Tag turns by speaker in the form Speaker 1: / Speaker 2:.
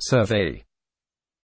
Speaker 1: survey.